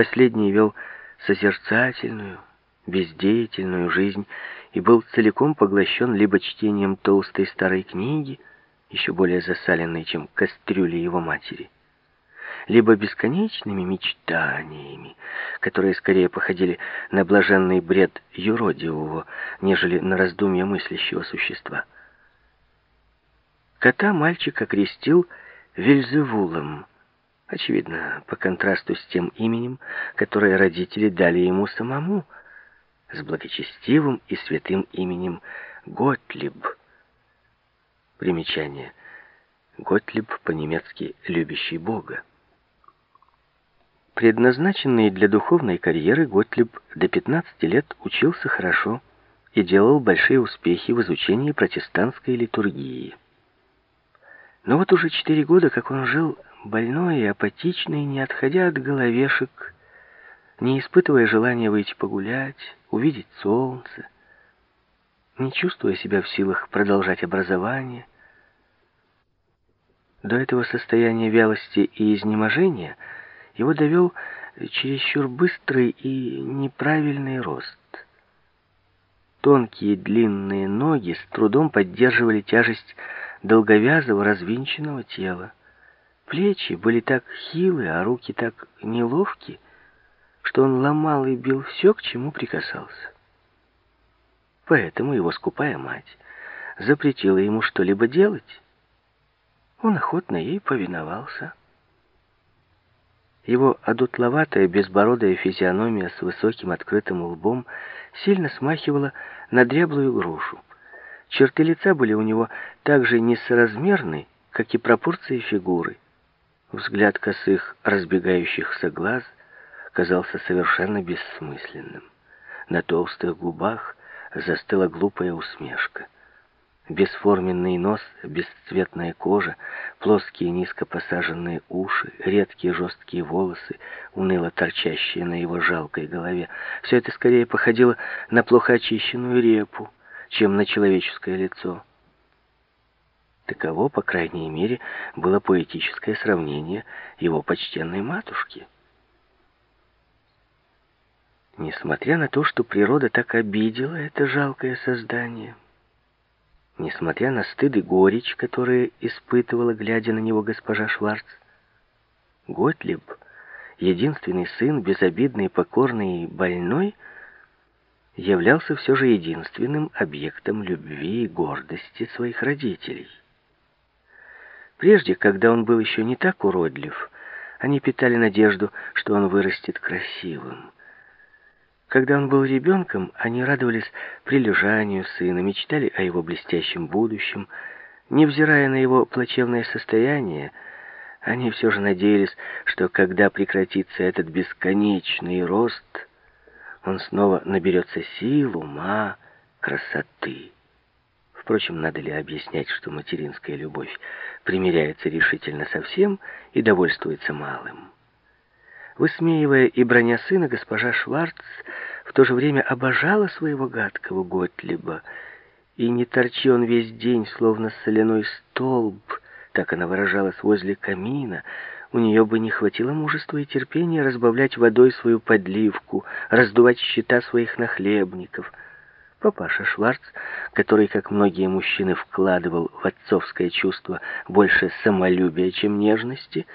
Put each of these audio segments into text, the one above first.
Последний вел созерцательную, бездеятельную жизнь и был целиком поглощен либо чтением толстой старой книги, еще более засаленной, чем кастрюли его матери, либо бесконечными мечтаниями, которые скорее походили на блаженный бред юродивого, нежели на раздумья мыслящего существа. Кота мальчик окрестил Вельзевулом, очевидно, по контрасту с тем именем, которое родители дали ему самому, с благочестивым и святым именем Готлиб. Примечание. Готлиб по-немецки «любящий Бога». Предназначенный для духовной карьеры, Готлиб до 15 лет учился хорошо и делал большие успехи в изучении протестантской литургии. Но вот уже четыре года, как он жил больной и апатичный, не отходя от головешек, не испытывая желания выйти погулять, увидеть солнце, не чувствуя себя в силах продолжать образование. До этого состояния вялости и изнеможения его довел чересчур быстрый и неправильный рост. Тонкие длинные ноги с трудом поддерживали тяжесть долговязого развинченного тела. Плечи были так хилы, а руки так неловки, что он ломал и бил все, к чему прикасался. Поэтому его скупая мать запретила ему что-либо делать. Он охотно ей повиновался. Его одутловатая, безбородая физиономия с высоким открытым лбом сильно смахивала на дряблую грушу. Черты лица были у него так же несоразмерны, как и пропорции фигуры. Взгляд косых, разбегающихся глаз казался совершенно бессмысленным. На толстых губах застыла глупая усмешка. Бесформенный нос, бесцветная кожа, плоские низко посаженные уши, редкие жесткие волосы, уныло торчащие на его жалкой голове. Все это скорее походило на плохо очищенную репу, чем на человеческое лицо. Таково, по крайней мере, было поэтическое сравнение его почтенной матушки. Несмотря на то, что природа так обидела это жалкое создание, несмотря на стыд и горечь, которые испытывала, глядя на него госпожа Шварц, Готлиб, единственный сын, безобидный, покорный и больной, являлся все же единственным объектом любви и гордости своих родителей. Прежде, когда он был еще не так уродлив, они питали надежду, что он вырастет красивым. Когда он был ребенком, они радовались прилежанию сына, мечтали о его блестящем будущем. Невзирая на его плачевное состояние, они все же надеялись, что когда прекратится этот бесконечный рост, он снова наберется сил, ума, красоты. Впрочем, надо ли объяснять, что материнская любовь примиряется решительно со всем и довольствуется малым? Высмеивая и броня сына, госпожа Шварц в то же время обожала своего гадкого Готлиба, и не торчи он весь день, словно соляной столб, так она выражалась возле камина, у нее бы не хватило мужества и терпения разбавлять водой свою подливку, раздувать счета своих нахлебников — Папаша Шварц, который, как многие мужчины, вкладывал в отцовское чувство больше самолюбия, чем нежности,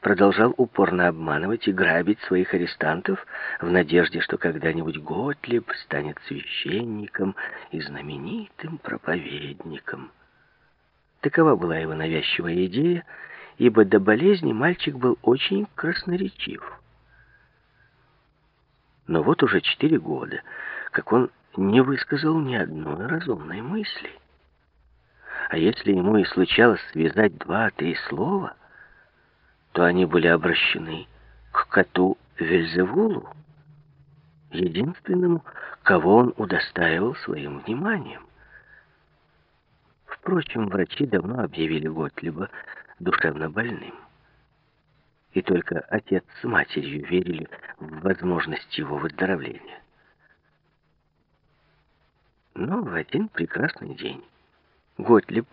продолжал упорно обманывать и грабить своих арестантов в надежде, что когда-нибудь Готлиб станет священником и знаменитым проповедником. Такова была его навязчивая идея, ибо до болезни мальчик был очень красноречив. Но вот уже четыре года, как он не высказал ни одной разумной мысли. А если ему и случалось связать два-три слова, то они были обращены к коту Вельзевулу, единственному, кого он удостаивал своим вниманием. Впрочем, врачи давно объявили Готлиба душевно больным. И только отец с матерью верили в возможность его выздоровления. Но в один прекрасный день Готлиб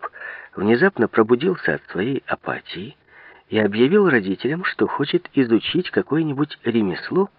внезапно пробудился от своей апатии и объявил родителям, что хочет изучить какое-нибудь ремесло,